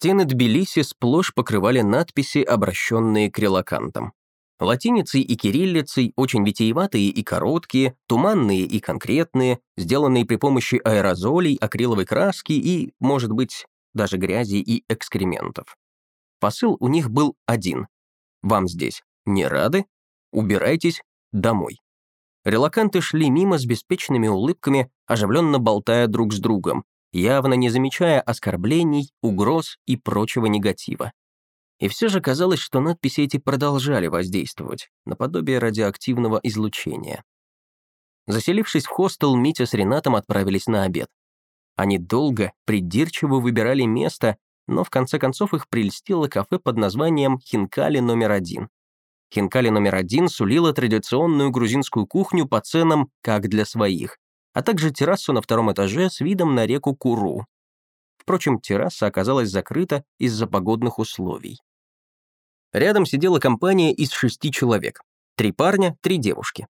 Стены Тбилиси сплошь покрывали надписи, обращенные к релакантам. Латиницей и кириллицей, очень витиеватые и короткие, туманные и конкретные, сделанные при помощи аэрозолей, акриловой краски и, может быть, даже грязи и экскрементов. Посыл у них был один. Вам здесь не рады? Убирайтесь домой. Релаканты шли мимо с беспечными улыбками, оживленно болтая друг с другом, явно не замечая оскорблений, угроз и прочего негатива. И все же казалось, что надписи эти продолжали воздействовать, наподобие радиоактивного излучения. Заселившись в хостел, Митя с Ренатом отправились на обед. Они долго, придирчиво выбирали место, но в конце концов их прельстило кафе под названием «Хинкали номер один». Хинкали номер один сулила традиционную грузинскую кухню по ценам как для своих, а также террасу на втором этаже с видом на реку Куру. Впрочем, терраса оказалась закрыта из-за погодных условий. Рядом сидела компания из шести человек. Три парня, три девушки.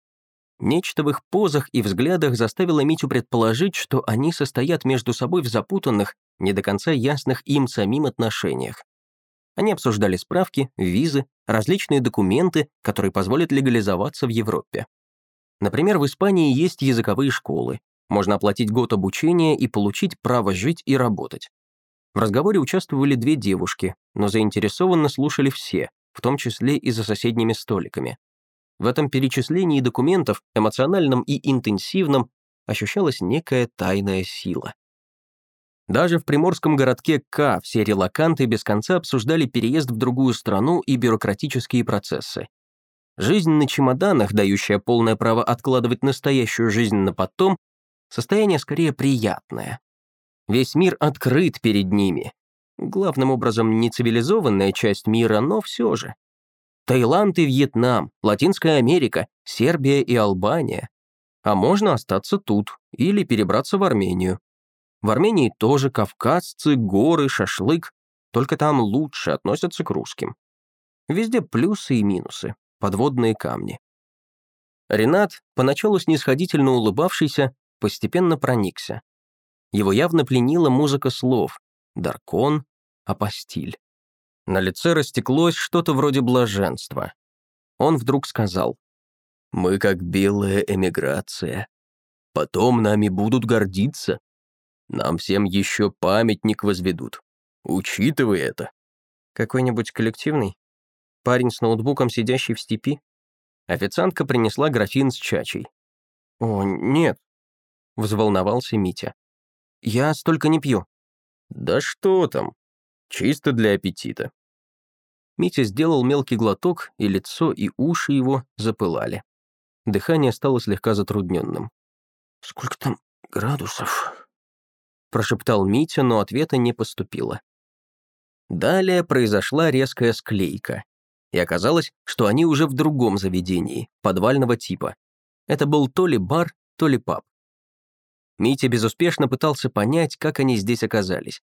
Нечто в их позах и взглядах заставило Митю предположить, что они состоят между собой в запутанных, не до конца ясных им самим отношениях. Они обсуждали справки, визы, различные документы, которые позволят легализоваться в Европе. Например, в Испании есть языковые школы. Можно оплатить год обучения и получить право жить и работать. В разговоре участвовали две девушки, но заинтересованно слушали все, в том числе и за соседними столиками. В этом перечислении документов, эмоциональном и интенсивном, ощущалась некая тайная сила. Даже в приморском городке К все релаканты без конца обсуждали переезд в другую страну и бюрократические процессы. Жизнь на чемоданах, дающая полное право откладывать настоящую жизнь на потом, состояние скорее приятное, Весь мир открыт перед ними. Главным образом не цивилизованная часть мира, но все же. Таиланд и Вьетнам, Латинская Америка, Сербия и Албания. А можно остаться тут или перебраться в Армению. В Армении тоже кавказцы, горы, шашлык, только там лучше относятся к русским. Везде плюсы и минусы, подводные камни. Ренат, поначалу снисходительно улыбавшийся, постепенно проникся. Его явно пленила музыка слов «Даркон», «Апостиль». На лице растеклось что-то вроде блаженства. Он вдруг сказал «Мы как белая эмиграция. Потом нами будут гордиться. Нам всем еще памятник возведут. Учитывай это». «Какой-нибудь коллективный? Парень с ноутбуком, сидящий в степи?» Официантка принесла графин с чачей. «О, нет», — взволновался Митя. Я столько не пью». «Да что там? Чисто для аппетита». Митя сделал мелкий глоток, и лицо, и уши его запылали. Дыхание стало слегка затрудненным. «Сколько там градусов?» Прошептал Митя, но ответа не поступило. Далее произошла резкая склейка, и оказалось, что они уже в другом заведении, подвального типа. Это был то ли бар, то ли паб. Митя безуспешно пытался понять, как они здесь оказались.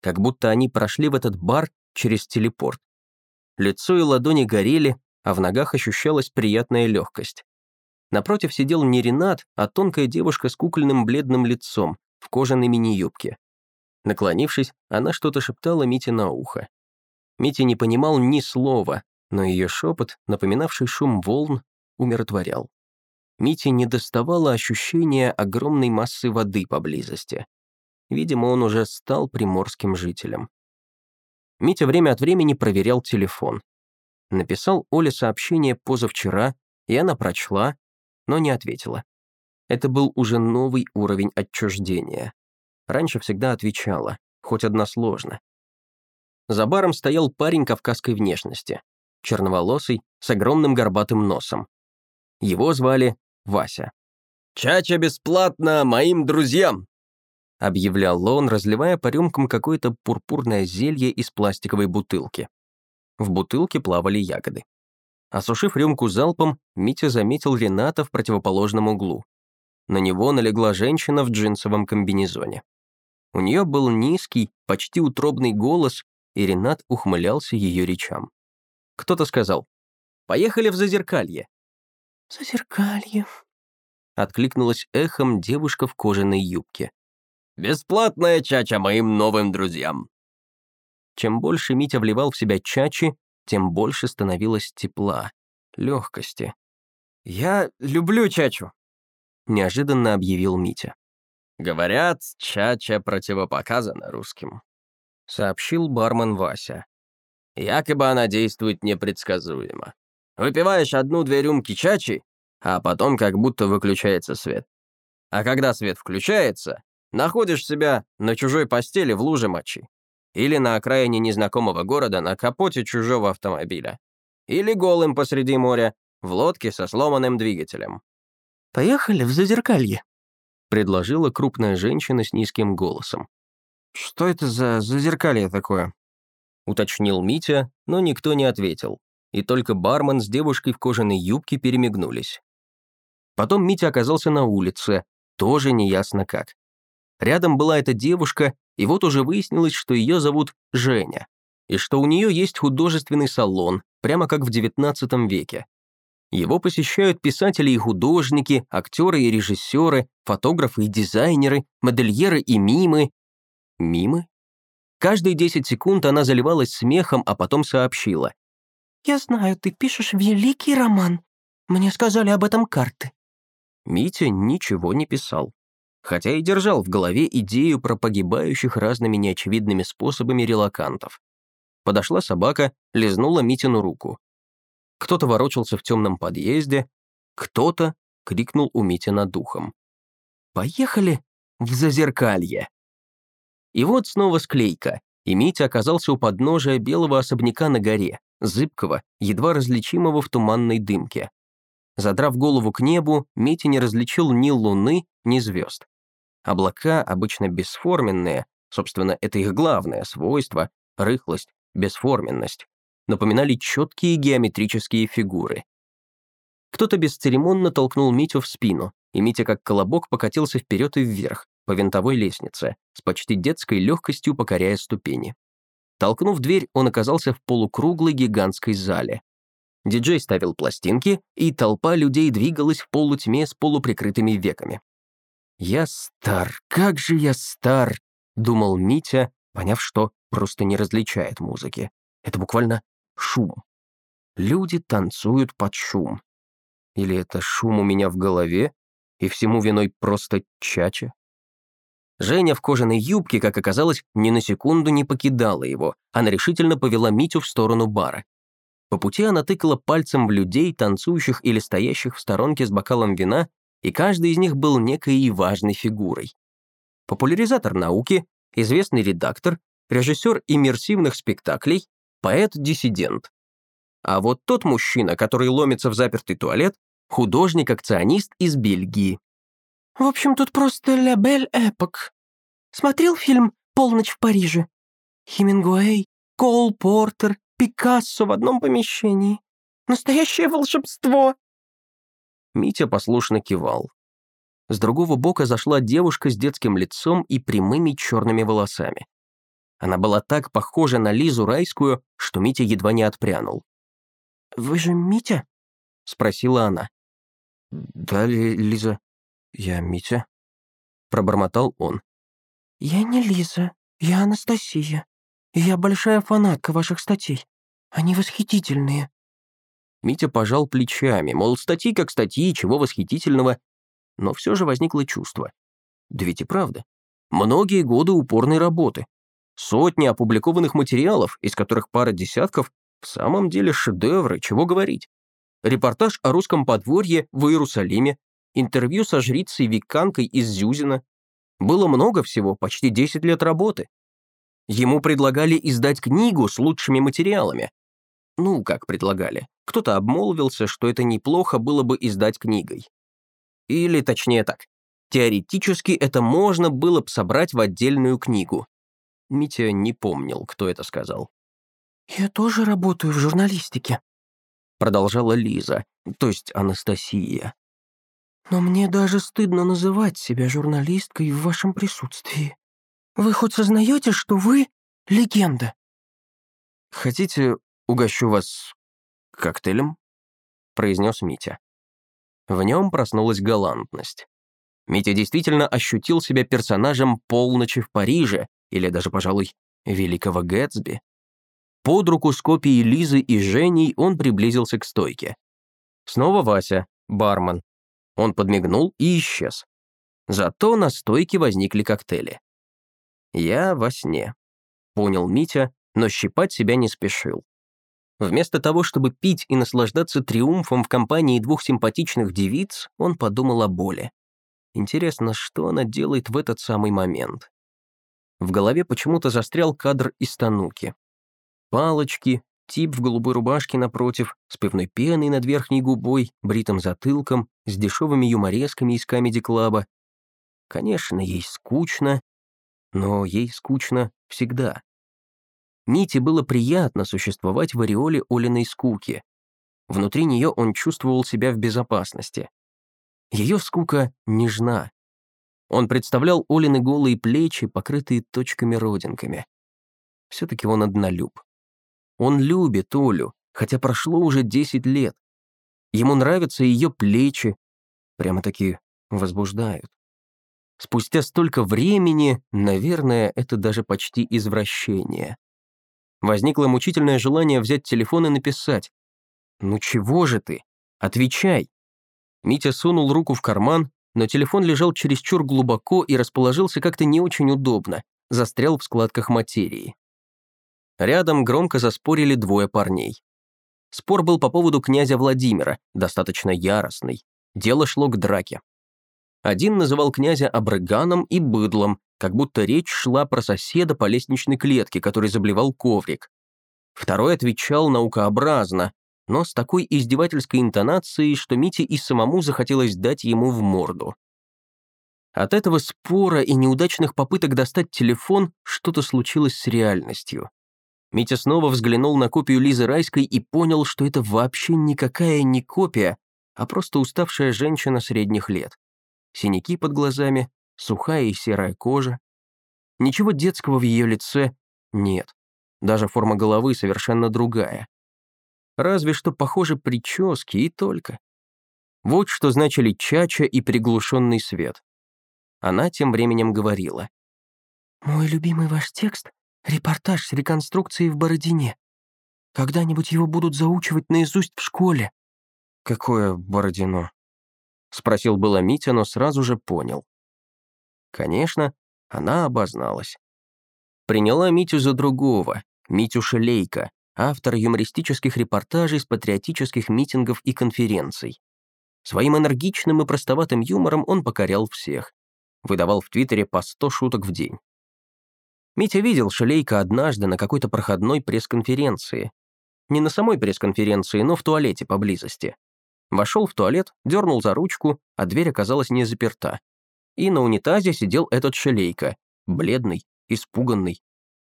Как будто они прошли в этот бар через телепорт. Лицо и ладони горели, а в ногах ощущалась приятная легкость. Напротив сидел не Ренат, а тонкая девушка с кукольным бледным лицом в кожаной мини-юбке. Наклонившись, она что-то шептала Мите на ухо. Митя не понимал ни слова, но ее шепот, напоминавший шум волн, умиротворял. Мите не доставало ощущения огромной массы воды поблизости. Видимо, он уже стал приморским жителем. Митя время от времени проверял телефон. Написал Оле сообщение позавчера, и она прочла, но не ответила. Это был уже новый уровень отчуждения. Раньше всегда отвечала, хоть односложно. За баром стоял парень кавказской внешности, черноволосый, с огромным горбатым носом. Его звали Вася. «Чача бесплатно моим друзьям!» объявлял он, разливая по рюмкам какое-то пурпурное зелье из пластиковой бутылки. В бутылке плавали ягоды. Осушив рюмку залпом, Митя заметил Рената в противоположном углу. На него налегла женщина в джинсовом комбинезоне. У нее был низкий, почти утробный голос, и Ренат ухмылялся ее речам. Кто-то сказал «Поехали в Зазеркалье». «Зазеркалье», — откликнулась эхом девушка в кожаной юбке. «Бесплатная чача моим новым друзьям». Чем больше Митя вливал в себя чачи, тем больше становилось тепла, легкости. «Я люблю чачу», — неожиданно объявил Митя. «Говорят, чача противопоказана русским», — сообщил бармен Вася. «Якобы она действует непредсказуемо. Выпиваешь одну-две рюмки чачи, а потом как будто выключается свет. А когда свет включается, находишь себя на чужой постели в луже мочи. Или на окраине незнакомого города на капоте чужого автомобиля. Или голым посреди моря, в лодке со сломанным двигателем. «Поехали в Зазеркалье», — предложила крупная женщина с низким голосом. «Что это за Зазеркалье такое?» — уточнил Митя, но никто не ответил, и только бармен с девушкой в кожаной юбке перемигнулись. Потом Митя оказался на улице, тоже неясно как. Рядом была эта девушка, и вот уже выяснилось, что ее зовут Женя, и что у нее есть художественный салон, прямо как в XIX веке. Его посещают писатели и художники, актеры и режиссеры, фотографы и дизайнеры, модельеры и мимы. Мимы? Каждые 10 секунд она заливалась смехом, а потом сообщила. «Я знаю, ты пишешь великий роман. Мне сказали об этом карты». Митя ничего не писал хотя и держал в голове идею про погибающих разными неочевидными способами релакантов. Подошла собака, лизнула Митину руку. Кто-то ворочался в темном подъезде, кто-то крикнул у Мити над духом. «Поехали в Зазеркалье!» И вот снова склейка, и Митя оказался у подножия белого особняка на горе, зыбкого, едва различимого в туманной дымке. Задрав голову к небу, Митя не различил ни луны, ни звезд. Облака обычно бесформенные, собственно, это их главное свойство, рыхлость, бесформенность, напоминали четкие геометрические фигуры. Кто-то бесцеремонно толкнул Митю в спину, и Митя как колобок покатился вперед и вверх, по винтовой лестнице, с почти детской легкостью покоряя ступени. Толкнув дверь, он оказался в полукруглой гигантской зале. Диджей ставил пластинки, и толпа людей двигалась в полутьме с полуприкрытыми веками. «Я стар, как же я стар!» — думал Митя, поняв, что просто не различает музыки. Это буквально шум. Люди танцуют под шум. Или это шум у меня в голове, и всему виной просто чача? Женя в кожаной юбке, как оказалось, ни на секунду не покидала его. Она решительно повела Митю в сторону бара. По пути она тыкала пальцем в людей, танцующих или стоящих в сторонке с бокалом вина, и каждый из них был некой важной фигурой. Популяризатор науки, известный редактор, режиссер иммерсивных спектаклей, поэт-диссидент. А вот тот мужчина, который ломится в запертый туалет, художник-акционист из Бельгии. «В общем, тут просто «Ля Бель Эпок». Смотрел фильм «Полночь в Париже»? Хемингуэй, Коул Портер, Пикассо в одном помещении. Настоящее волшебство!» Митя послушно кивал. С другого бока зашла девушка с детским лицом и прямыми черными волосами. Она была так похожа на Лизу Райскую, что Митя едва не отпрянул. «Вы же Митя?» — спросила она. «Да, Лиза, я Митя», — пробормотал он. «Я не Лиза, я Анастасия. Я большая фанатка ваших статей. Они восхитительные. Митя пожал плечами, мол, статьи как статьи, чего восхитительного. Но все же возникло чувство. Да ведь и правда. Многие годы упорной работы. Сотни опубликованных материалов, из которых пара десятков, в самом деле шедевры, чего говорить. Репортаж о русском подворье в Иерусалиме, интервью со жрицей-виканкой из Зюзина. Было много всего, почти 10 лет работы. Ему предлагали издать книгу с лучшими материалами. Ну, как предлагали. Кто-то обмолвился, что это неплохо было бы издать книгой. Или, точнее так, теоретически это можно было бы собрать в отдельную книгу. Митя не помнил, кто это сказал. «Я тоже работаю в журналистике», — продолжала Лиза, то есть Анастасия. «Но мне даже стыдно называть себя журналисткой в вашем присутствии. Вы хоть сознаете, что вы — легенда?» «Хотите, угощу вас коктейлем?» — произнес Митя. В нем проснулась галантность. Митя действительно ощутил себя персонажем «Полночи в Париже» или даже, пожалуй, великого Гэтсби. Под руку с копией Лизы и Женей он приблизился к стойке. Снова Вася, бармен. Он подмигнул и исчез. Зато на стойке возникли коктейли. «Я во сне», — понял Митя, но щипать себя не спешил. Вместо того, чтобы пить и наслаждаться триумфом в компании двух симпатичных девиц, он подумал о боли. Интересно, что она делает в этот самый момент? В голове почему-то застрял кадр из Тануки. Палочки, тип в голубой рубашке напротив, с пивной пеной над верхней губой, бритым затылком, с дешевыми юморесками из комеди-клаба. Конечно, ей скучно, но ей скучно всегда. Мите было приятно существовать в ореоле Олиной скуки. Внутри нее он чувствовал себя в безопасности. Ее скука нежна. Он представлял Олины голые плечи, покрытые точками-родинками. Все-таки он однолюб. Он любит Олю, хотя прошло уже 10 лет. Ему нравятся ее плечи, прямо-таки возбуждают. Спустя столько времени, наверное, это даже почти извращение. Возникло мучительное желание взять телефон и написать. «Ну чего же ты? Отвечай!» Митя сунул руку в карман, но телефон лежал чересчур глубоко и расположился как-то не очень удобно, застрял в складках материи. Рядом громко заспорили двое парней. Спор был по поводу князя Владимира, достаточно яростный. Дело шло к драке. Один называл князя обрыганом и быдлом, как будто речь шла про соседа по лестничной клетке, который заблевал коврик. Второй отвечал наукообразно, но с такой издевательской интонацией, что Мите и самому захотелось дать ему в морду. От этого спора и неудачных попыток достать телефон что-то случилось с реальностью. Митя снова взглянул на копию Лизы Райской и понял, что это вообще никакая не копия, а просто уставшая женщина средних лет. Синяки под глазами, сухая и серая кожа. Ничего детского в ее лице нет. Даже форма головы совершенно другая. Разве что похожи прически и только. Вот что значили чача и приглушенный свет. Она тем временем говорила. «Мой любимый ваш текст — репортаж с реконструкцией в Бородине. Когда-нибудь его будут заучивать наизусть в школе». «Какое Бородино?» — спросил было Митя, но сразу же понял. Конечно, она обозналась. Приняла Митю за другого, Митю Шелейка, автор юмористических репортажей с патриотических митингов и конференций. Своим энергичным и простоватым юмором он покорял всех. Выдавал в Твиттере по 100 шуток в день. Митя видел Шелейка однажды на какой-то проходной пресс-конференции. Не на самой пресс-конференции, но в туалете поблизости. Вошел в туалет, дернул за ручку, а дверь оказалась не заперта и на унитазе сидел этот шалейка, бледный, испуганный.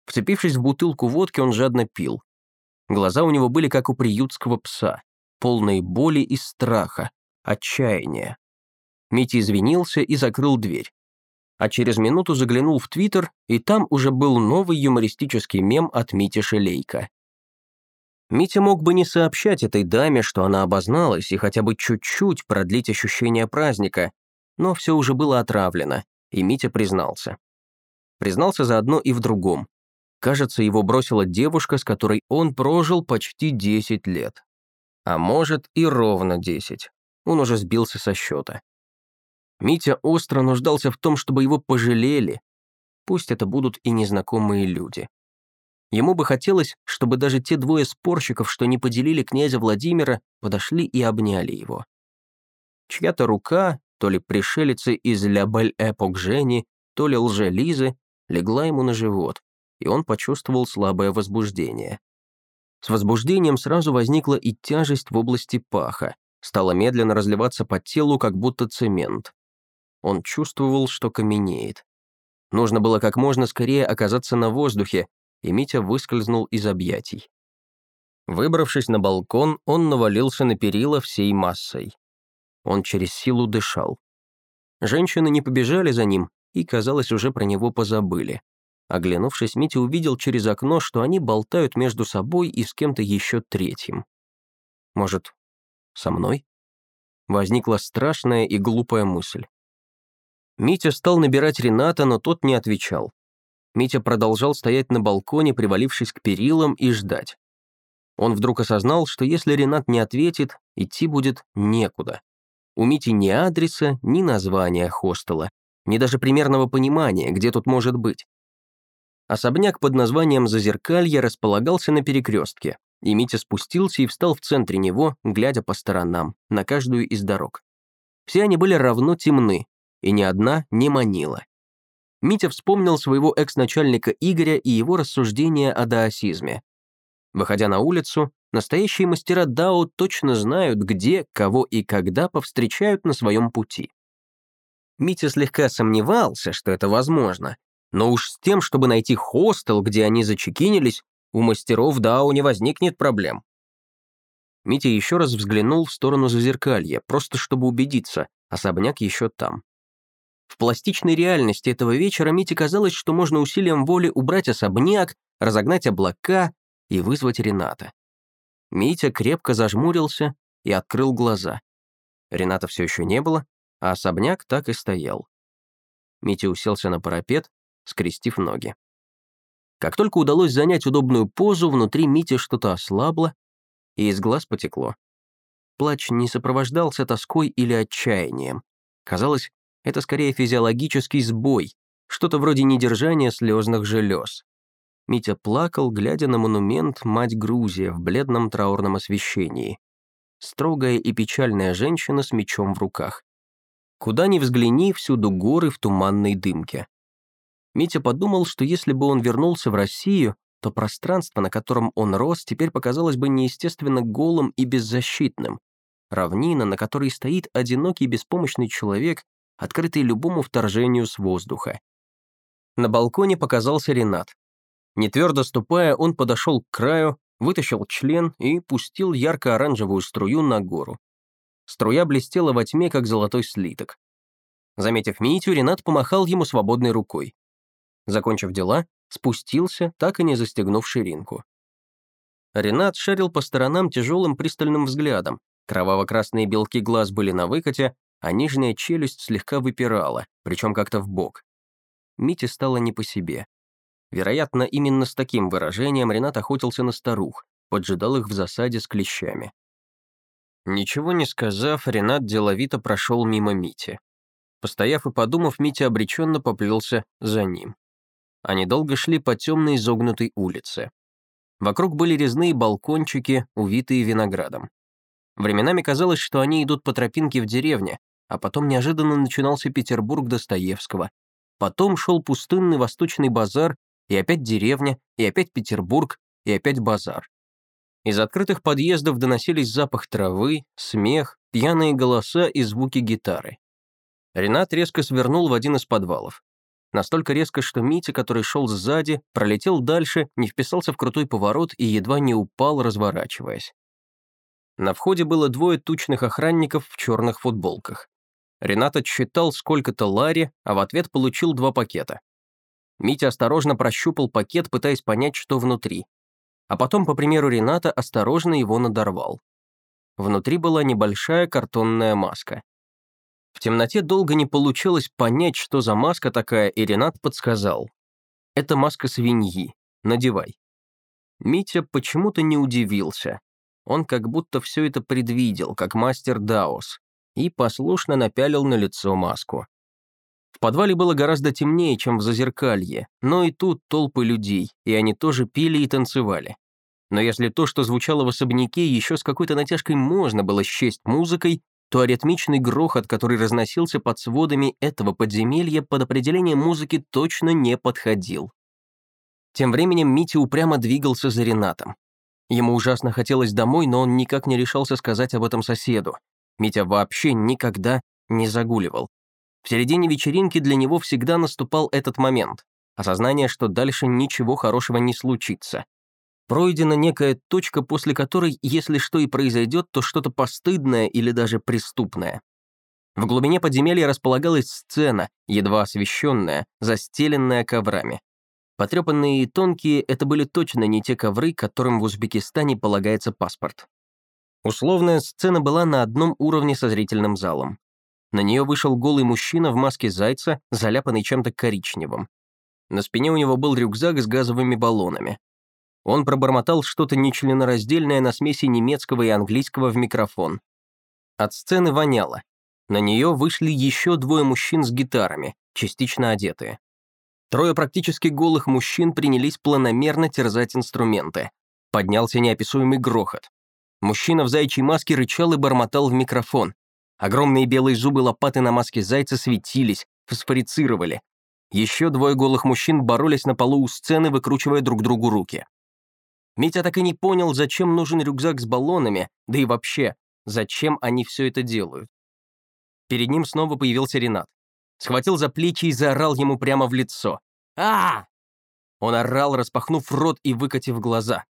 Вцепившись в бутылку водки, он жадно пил. Глаза у него были как у приютского пса, полные боли и страха, отчаяния. Митя извинился и закрыл дверь. А через минуту заглянул в Твиттер, и там уже был новый юмористический мем от Мити Шелейка. Митя мог бы не сообщать этой даме, что она обозналась, и хотя бы чуть-чуть продлить ощущение праздника, но все уже было отравлено, и Митя признался. Признался заодно и в другом. Кажется, его бросила девушка, с которой он прожил почти 10 лет. А может, и ровно 10. Он уже сбился со счета. Митя остро нуждался в том, чтобы его пожалели. Пусть это будут и незнакомые люди. Ему бы хотелось, чтобы даже те двое спорщиков, что не поделили князя Владимира, подошли и обняли его. Чья-то рука, то ли пришелицы из «Ля Бель Эпок» Жени, то ли лже-Лизы, легла ему на живот, и он почувствовал слабое возбуждение. С возбуждением сразу возникла и тяжесть в области паха, стала медленно разливаться по телу, как будто цемент. Он чувствовал, что каменеет. Нужно было как можно скорее оказаться на воздухе, и Митя выскользнул из объятий. Выбравшись на балкон, он навалился на перила всей массой. Он через силу дышал. Женщины не побежали за ним и, казалось, уже про него позабыли. Оглянувшись, Митя увидел через окно, что они болтают между собой и с кем-то еще третьим. Может, со мной? Возникла страшная и глупая мысль. Митя стал набирать Рената, но тот не отвечал. Митя продолжал стоять на балконе, привалившись к перилам, и ждать. Он вдруг осознал, что если Ренат не ответит, идти будет некуда. У Мити ни адреса, ни названия хостела, ни даже примерного понимания, где тут может быть. Особняк под названием «Зазеркалье» располагался на перекрестке, и Митя спустился и встал в центре него, глядя по сторонам, на каждую из дорог. Все они были равно темны, и ни одна не манила. Митя вспомнил своего экс-начальника Игоря и его рассуждения о даосизме. Выходя на улицу, настоящие мастера дао точно знают, где, кого и когда повстречают на своем пути. Митя слегка сомневался, что это возможно, но уж с тем, чтобы найти хостел, где они зачекинились, у мастеров дао не возникнет проблем. Митя еще раз взглянул в сторону зазеркалья, просто чтобы убедиться, особняк еще там. В пластичной реальности этого вечера Мите казалось, что можно усилием воли убрать особняк, разогнать облака и вызвать Рената. Митя крепко зажмурился и открыл глаза. Рената все еще не было, а особняк так и стоял. Митя уселся на парапет, скрестив ноги. Как только удалось занять удобную позу, внутри Мити что-то ослабло, и из глаз потекло. Плач не сопровождался тоской или отчаянием. Казалось, это скорее физиологический сбой, что-то вроде недержания слезных желез. Митя плакал, глядя на монумент «Мать Грузия» в бледном траурном освещении. Строгая и печальная женщина с мечом в руках. Куда ни взгляни, всюду горы в туманной дымке. Митя подумал, что если бы он вернулся в Россию, то пространство, на котором он рос, теперь показалось бы неестественно голым и беззащитным. Равнина, на которой стоит одинокий беспомощный человек, открытый любому вторжению с воздуха. На балконе показался Ренат. Не твердо ступая, он подошел к краю, вытащил член и пустил ярко-оранжевую струю на гору. Струя блестела во тьме, как золотой слиток. Заметив Митю, Ренат помахал ему свободной рукой. Закончив дела, спустился, так и не застегнув ширинку. Ренат шарил по сторонам тяжелым пристальным взглядом. Кроваво-красные белки глаз были на выкате, а нижняя челюсть слегка выпирала, причем как-то в бок. Мите стало не по себе. Вероятно, именно с таким выражением Ренат охотился на старух, поджидал их в засаде с клещами. Ничего не сказав, Ренат деловито прошел мимо Мити. Постояв и подумав, Митя обреченно поплелся за ним. Они долго шли по темной изогнутой улице. Вокруг были резные балкончики, увитые виноградом. Временами казалось, что они идут по тропинке в деревне, а потом неожиданно начинался Петербург Достоевского. Потом шел пустынный восточный базар, и опять деревня, и опять Петербург, и опять базар. Из открытых подъездов доносились запах травы, смех, пьяные голоса и звуки гитары. Ренат резко свернул в один из подвалов. Настолько резко, что Митя, который шел сзади, пролетел дальше, не вписался в крутой поворот и едва не упал, разворачиваясь. На входе было двое тучных охранников в черных футболках. Ренат отсчитал сколько-то лари, а в ответ получил два пакета. Митя осторожно прощупал пакет, пытаясь понять, что внутри. А потом, по примеру Рената, осторожно его надорвал. Внутри была небольшая картонная маска. В темноте долго не получилось понять, что за маска такая, и Ренат подсказал. «Это маска свиньи. Надевай». Митя почему-то не удивился. Он как будто все это предвидел, как мастер Даос и послушно напялил на лицо маску. В подвале было гораздо темнее, чем в зазеркалье, но и тут толпы людей, и они тоже пили и танцевали. Но если то, что звучало в особняке, еще с какой-то натяжкой можно было счесть музыкой, то аритмичный грохот, который разносился под сводами этого подземелья, под определение музыки точно не подходил. Тем временем Митя упрямо двигался за Ренатом. Ему ужасно хотелось домой, но он никак не решался сказать об этом соседу, Митя вообще никогда не загуливал. В середине вечеринки для него всегда наступал этот момент. Осознание, что дальше ничего хорошего не случится. Пройдена некая точка, после которой, если что и произойдет, то что-то постыдное или даже преступное. В глубине подземелья располагалась сцена, едва освещенная, застеленная коврами. Потрепанные и тонкие, это были точно не те ковры, которым в Узбекистане полагается паспорт. Условная сцена была на одном уровне со зрительным залом. На нее вышел голый мужчина в маске зайца, заляпанный чем-то коричневым. На спине у него был рюкзак с газовыми баллонами. Он пробормотал что-то нечленораздельное на смеси немецкого и английского в микрофон. От сцены воняло. На нее вышли еще двое мужчин с гитарами, частично одетые. Трое практически голых мужчин принялись планомерно терзать инструменты. Поднялся неописуемый грохот. Мужчина в зайчьей маске рычал и бормотал в микрофон. Огромные белые зубы лопаты на маске зайца светились, фосфорицировали. Еще двое голых мужчин боролись на полу у сцены, выкручивая друг другу руки. Митя так и не понял, зачем нужен рюкзак с баллонами, да и вообще, зачем они все это делают. Перед ним снова появился Ренат. Схватил за плечи и заорал ему прямо в лицо. а Он орал, распахнув рот и выкатив глаза.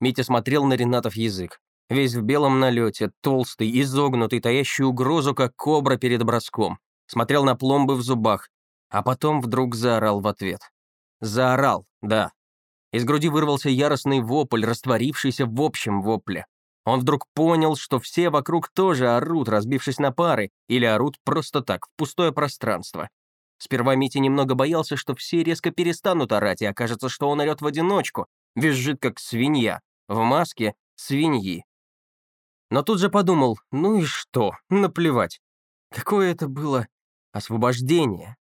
Митя смотрел на Ренатов язык. Весь в белом налете, толстый, изогнутый, таящий угрозу, как кобра перед броском. Смотрел на пломбы в зубах, а потом вдруг заорал в ответ. Заорал, да. Из груди вырвался яростный вопль, растворившийся в общем вопле. Он вдруг понял, что все вокруг тоже орут, разбившись на пары, или орут просто так, в пустое пространство. Сперва Митя немного боялся, что все резко перестанут орать, и окажется, что он орет в одиночку, визжит как свинья, в маске свиньи. Но тут же подумал, ну и что, наплевать. Какое это было освобождение.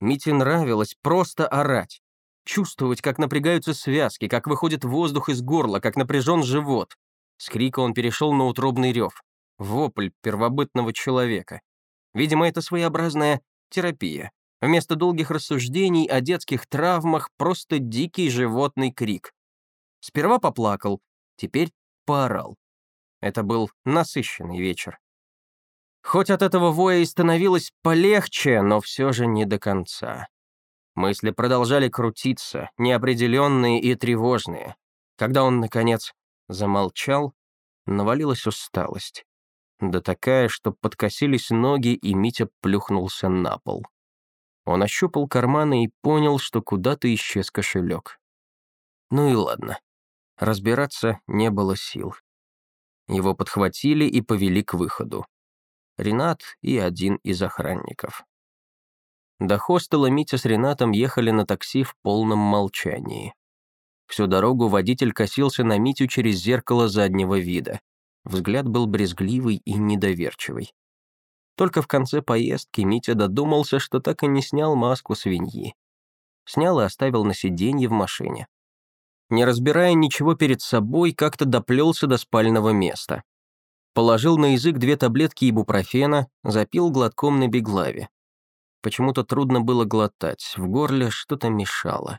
Мите нравилось просто орать. Чувствовать, как напрягаются связки, как выходит воздух из горла, как напряжен живот. С крика он перешел на утробный рев. Вопль первобытного человека. Видимо, это своеобразная терапия. Вместо долгих рассуждений о детских травмах просто дикий животный крик. Сперва поплакал, теперь поорал. Это был насыщенный вечер. Хоть от этого воя и становилось полегче, но все же не до конца. Мысли продолжали крутиться, неопределенные и тревожные. Когда он, наконец, замолчал, навалилась усталость. Да такая, что подкосились ноги, и Митя плюхнулся на пол. Он ощупал карманы и понял, что куда-то исчез кошелек. Ну и ладно. Разбираться не было сил. Его подхватили и повели к выходу. Ренат и один из охранников. До хостела Митя с Ренатом ехали на такси в полном молчании. Всю дорогу водитель косился на Митю через зеркало заднего вида. Взгляд был брезгливый и недоверчивый. Только в конце поездки Митя додумался, что так и не снял маску свиньи. Снял и оставил на сиденье в машине не разбирая ничего перед собой, как-то доплелся до спального места. Положил на язык две таблетки ибупрофена, запил глотком на беглаве. Почему-то трудно было глотать, в горле что-то мешало.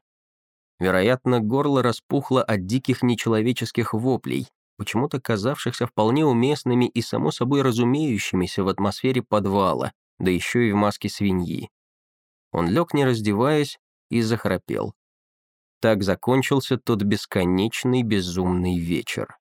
Вероятно, горло распухло от диких нечеловеческих воплей, почему-то казавшихся вполне уместными и само собой разумеющимися в атмосфере подвала, да еще и в маске свиньи. Он лег, не раздеваясь, и захрапел. Так закончился тот бесконечный безумный вечер.